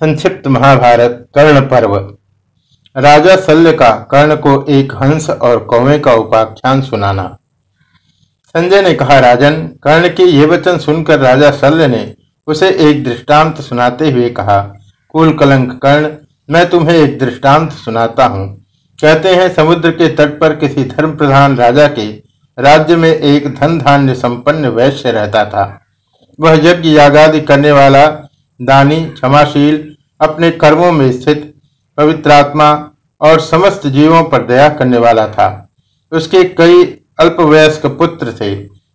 संक्षिप्त महाभारत, कर्ण पर्व। राजा शल्य का, कर्ण को एक हंस और कौवे का उपाख्यान सुनाना। संजय ने कहा, राजन, कर्ण के ये वचन सुनकर राजा शल्य ने उसे एक दृष्टांत सुनाते हुए कहा, कुल कलंक कर्ण, मैं तुम्हें एक दृष्टांत सुनाता हूँ। कहते हैं, समुद्र के तट पर किसी धर्म प्रधान राजा के राज्य में एक धन धान्य संपन्न वैश्य रहता था। वह यज्ञ यागादि करने वाला दानी, क्षमाशील, अपने कर्मों में स्थित पवित्रात्मा और समस्त जीवों पर दया करने वाला था। उसके कई अल्पवयस्क पुत्र थे।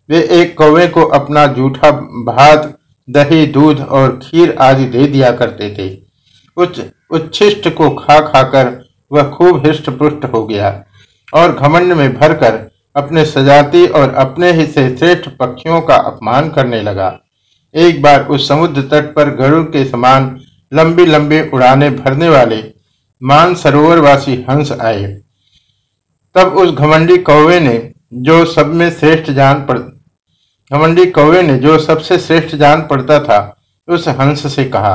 वे एक कौवे को अपना जूठा भात, दही, दूध और खीर आदि दे दिया करते थे। उच्च, उच्छिष्ट को खा खाकर वह खूब हृष्ट पुष्ट हो गया और घमंड में भरकर अपने सजाती और अपने ही से श्रेष्ठ पक्षियों का अपमान करने लगा। एक बार उस समुद्र तट पर गरुड़ के समान लंबी लंबी उड़ाने भरने वाले मान सरोवरवासी हंस आए। तब उस घमंडी कौवे ने जो सब में श्रेष्ठ जान पड़ घमंडी कौवे ने जो सबसे श्रेष्ठ जान पड़ता था, उस हंस से कहा,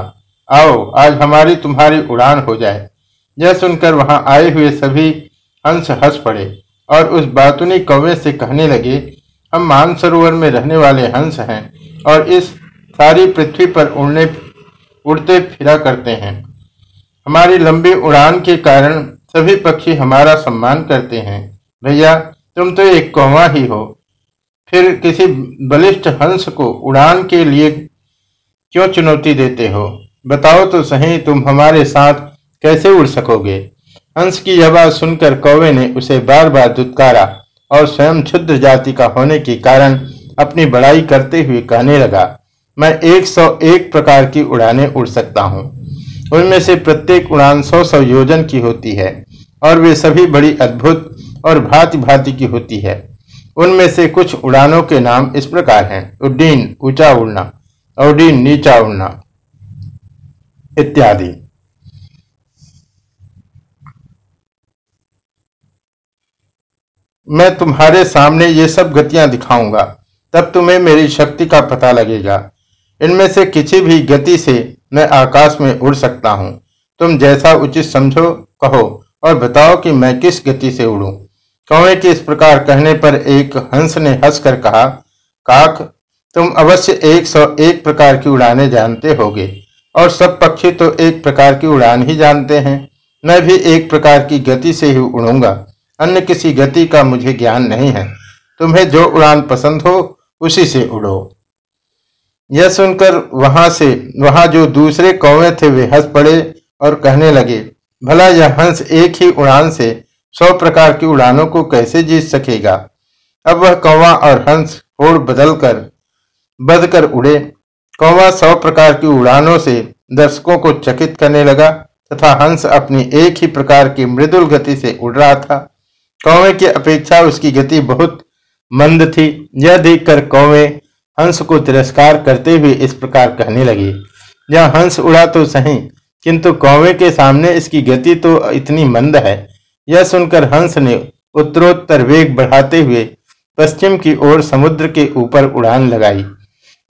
आओ, आज हमारी तुम्हारी उड़ान हो जाए। यह सुनकर वहाँ आए हुए सभी हंस हंस पड़े और उस बातुनी कौवे से कहने लगे, हम मानसरोवर में रहने वाले हंस हैं और इस सारी पृथ्वी पर उड़ने, उड़ते फिरा करते हैं। हमारी लंबी उड़ान के कारण सभी पक्षी हमारा सम्मान करते हैं। भैया, तुम तो एक कौवा ही हो। फिर किसी बलिष्ठ हंस को उड़ान के लिए क्यों चुनौती देते हो? बताओ तो सही तुम हमारे साथ कैसे उड़ सकोगे? हंस की बात सुनकर कौवे ने उसे बार बार दुत्कारा और स्वयं क्षुद्र जाति का होने के कारण अपनी बड़ाई करते हुए कहने लगा मैं 101 प्रकार की उड़ानें उड़ सकता हूँ। उनमें से प्रत्येक उड़ान सौ सौ योजन की होती है और वे सभी बड़ी अद्भुत और भांति भांति की होती है। उनमें से कुछ उड़ानों के नाम इस प्रकार हैं। उड्डीन, ऊँचा उड़ना औडीन नीचा उड़ना इत्यादि। मैं तुम्हारे सामने ये सब गतियाँ दिखाऊँगा, तब तुम्हें मेरी शक्ति का पता लगेगा। इनमें से किसी भी गति से मैं आकाश में उड़ सकता हूँ। तुम जैसा उचित समझो, कहो, और बताओ कि मैं किस गति से उड़ूं। कौवे के इस प्रकार कहने पर एक हंस ने हंसकर कहा, काक, तुम अवश्य एक सौ एक प्रकार की उड़ाने जानते होगे, और सब पक्षी तो एक प्रकार की उड़ान ही जानते हैं। मैं भी एक प्रकार की गति से ही उड़ूँगा, अन्य किसी गति का मुझे ज्ञान नहीं है। तुम्हें जो उड़ान पसंद हो, उसी से उड़ो। यह सुनकर वहाँ से, वहाँ जो दूसरे कौवे थे, वे हंस पड़े और कहने लगे, भला यह हंस एक ही उड़ान से सौ प्रकार की उड़ानों को कैसे जीत सकेगा? अब वह कौवा और हंस होड़ बदल कर बद कर उड़े। कौवा सौ प्रकार की उड़ानों से दर्शकों को चकित करने लगा तथा हंस अपनी एक ही प्रकार की मृदुल गति से उड़ रहा था। कौवे की अपेक्षा उसकी गति बहुत मंद थी। यह देखकर कौवे हंस को तिरस्कार करते हुए इस प्रकार कहने लगी, यह हंस उड़ा तो सही, किंतु कौवे के सामने इसकी गति तो इतनी मंद है। यह सुनकर हंस ने उत्तरोत्तर वेग बढ़ाते हुए पश्चिम की ओर समुद्र के ऊपर उड़ान लगाई।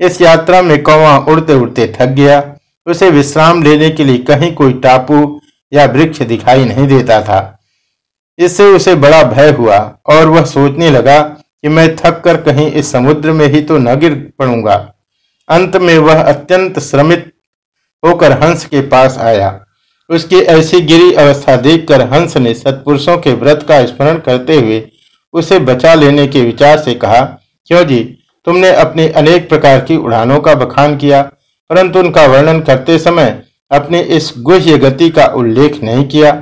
इस यात्रा में कौवा उड़ते उड़ते थक गया। उसे विश्राम लेने के लिए कहीं कोई टापू या वृक्ष दिखाई नहीं देता था। इससे उसे बड़ा भय हुआ और वह सोचने लगा कि मैं थक कर कहीं इस समुद्र में ही तो न गिर पड़ूँगा। अंत में वह अत्यंत श्रमित होकर हंस के पास आया। उसकी ऐसी गिरी अवस्था देखकर हंस ने सत्पुरुषों के व्रत का स्मरण करते हुए उसे बचा लेने के विचार से कहा, क्यों जी, तुमने अपने अनेक प्रकार की उड़ानों का बखान किया, परंतु उनका वर्णन करते समय अपनी इस गुह्य गति का उल्लेख नहीं किया।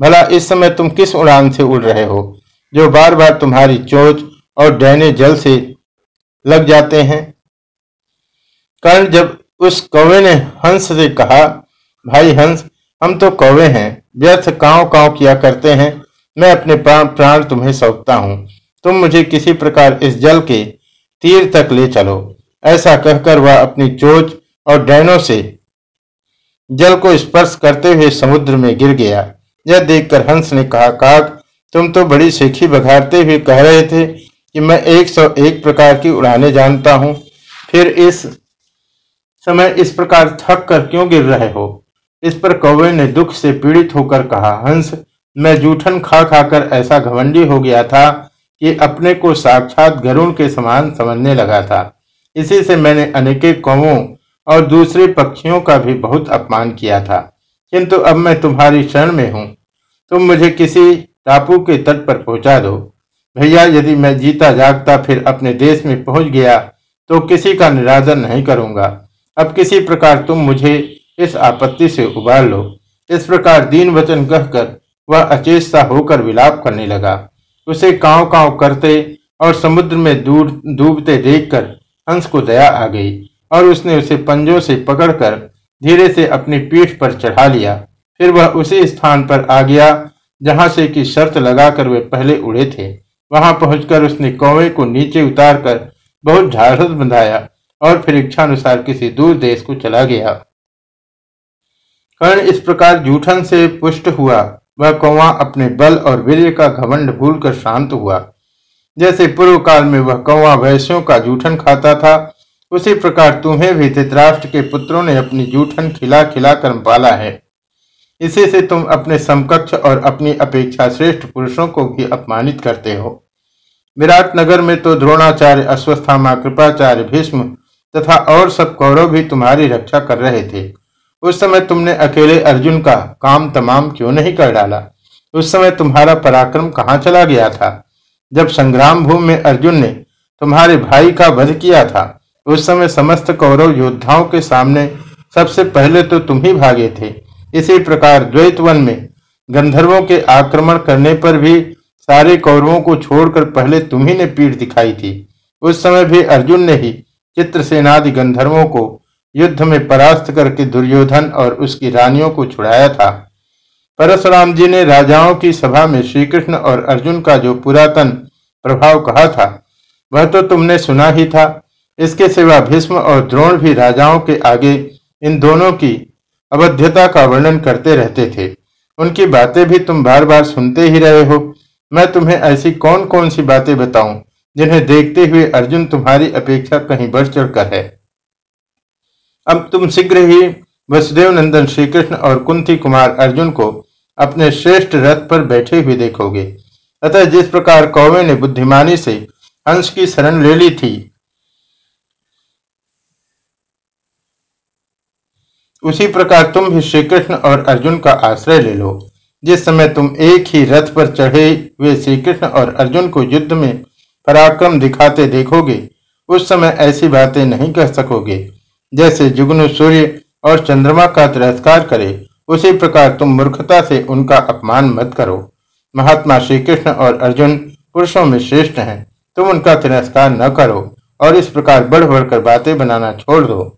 भला इस समय तुम किस उड़ान से उड़ रहे हो, जो बार बार तुम्हारी चोच और डैने जल से लग जाते हैं। कर्ण जब उस कौवे ने हंस से कहा, भाई हंस, हम तो कौवे हैं, व्यर्थ काव काव किया करते हैं। मैं अपने प्राण तुम्हें सौंपता हूँ। तुम मुझे किसी प्रकार इस जल के तीर तक ले चलो। ऐसा कहकर वह अपनी चोच और डैनों से जल को स्पर्श करते हुए समुद्र में गिर गया। यह देखकर हंस ने कहा काक तुम तो बड़ी शेखी बघारते हुए कह रहे थे कि मैं एक सौ, एक प्रकार की उड़ाने जानता हूँ। फिर इस समय इस प्रकार थक कर क्यों गिर रहे हो? इस पर कौवे ने दुख से पीड़ित होकर कहा, हंस, मैं जूठन खा खाकर ऐसा घमंडी हो गया था कि अपने को साक्षात गरुण के समान समझने लगा था। इसी से मैंने अनेके कौवों और दूसरे पक्षियों का भी बहुत अपमान किया था। किंतु अब मैं तुम्हारी शरण में हूँ। तुम मुझे किसी टापू के तट पर पहुँचा दो। भैया, यदि मैं जीता जागता फिर अपने देश में पहुँच गया तो किसी का निरादर नहीं करूँगा। अब किसी प्रकार तुम मुझे इस आपत्ति से उबार लो। इस प्रकार दीन वचन कहकर वह अचेत सा होकर विलाप करने लगा। उसे कांव कांव करते और समुद्र में दूर, डूबते देखकर हंस को दया आ गई और उसने उसे पंजों से पकड़कर धीरे से अपनी पीठ पर चढ़ा लिया। फिर वह उसी स्थान पर आ गया, जहाँ से कि शर्त लगाकर वे पहले उड़े थे। वहाँ पहुंचकर उसने कौवे को नीचे उतारकर बहुत ढाढ़स बंधाया और फिर इच्छानुसार किसी दूर देश को चला गया। कर्ण इस प्रकार जूठन से पुष्ट हुआ। वह कौवा अपने बल और वीर्य का घमंड भूलकर शांत हुआ। जैसे पूर्व काल में वह कौवा वैश्यों का जूठन खाता था, उसी प्रकार तुम्हें भी धृतराष्ट्र के पुत्रों ने अपनी जूठन खिला खिला कर पाला है। इसी से तुम अपने समकक्ष और अपनी अपेक्षा श्रेष्ठ पुरुषों को भी अपमानित करते हो। विराट नगर में तो द्रोणाचार्य, अश्वस्थामा, कृपाचार्य, भीष्म तथा और सब कौरव भी तुम्हारी रक्षा कर रहे थे। उस समय तुमने अकेले अर्जुन का काम तमाम क्यों नहीं कर डाला? उस समय तुम्हारा पराक्रम कहाँ चला गया था? जब संग्राम भूमि में अर्जुन ने तुम्हारे भाई का वध किया था, उस समय समस्त कौरव योद्धाओं के सामने सबसे पहले तो तुम ही भागे थे। इसी प्रकार द्वैत वन में गंधर्वों के आक्रमण करने पर भी सारे कौरवों को छोड़कर पहले तुम्ही ने पीठ दिखाई थी। उस समय भी अर्जुन ने ही चित्रसेनादि गंधर्वों को युद्ध में परास्त करके दुर्योधन और उसकी रानियों को छुड़ाया था। परशुराम जी ने राजाओं की सभा में श्री कृष्ण और अर्जुन का जो पुरातन प्रभाव कहा था, वह तो तुमने सुना ही था। इसके सिवा भीष्म और द्रोण भी राजाओं के आगे इन दोनों की अवध्यता का वर्णन करते रहते थे। उनकी बातें भी तुम बार बार सुनते ही रहे हो। मैं तुम्हें ऐसी कौन कौन सी बातें बताऊँ, जिन्हें देखते हुए अर्जुन तुम्हारी अपेक्षा कहीं बढ़ चढ़कर है? अब तुम शीघ्र ही वसुदेव नंदन श्री कृष्ण और कुंती कुमार अर्जुन को अपने श्रेष्ठ रथ पर बैठे हुए देखोगे। अतः जिस प्रकार कौवे ने बुद्धिमानी से हंस की शरण ले ली थी, उसी प्रकार तुम भी श्री कृष्ण और अर्जुन का आश्रय ले लो। जिस समय तुम एक ही रथ पर चढ़े हुए श्री कृष्ण और अर्जुन को युद्ध में पराक्रम दिखाते देखोगे, उस समय ऐसी बातें नहीं कह सकोगे। जैसे जुगनू सूर्य और चंद्रमा का तिरस्कार करे, उसी प्रकार तुम मूर्खता से उनका अपमान मत करो। महात्मा श्री कृष्ण और अर्जुन पुरुषों में श्रेष्ठ हैं। तुम उनका तिरस्कार न करो और इस प्रकार बढ़ बढ़कर बातें बनाना छोड़ दो।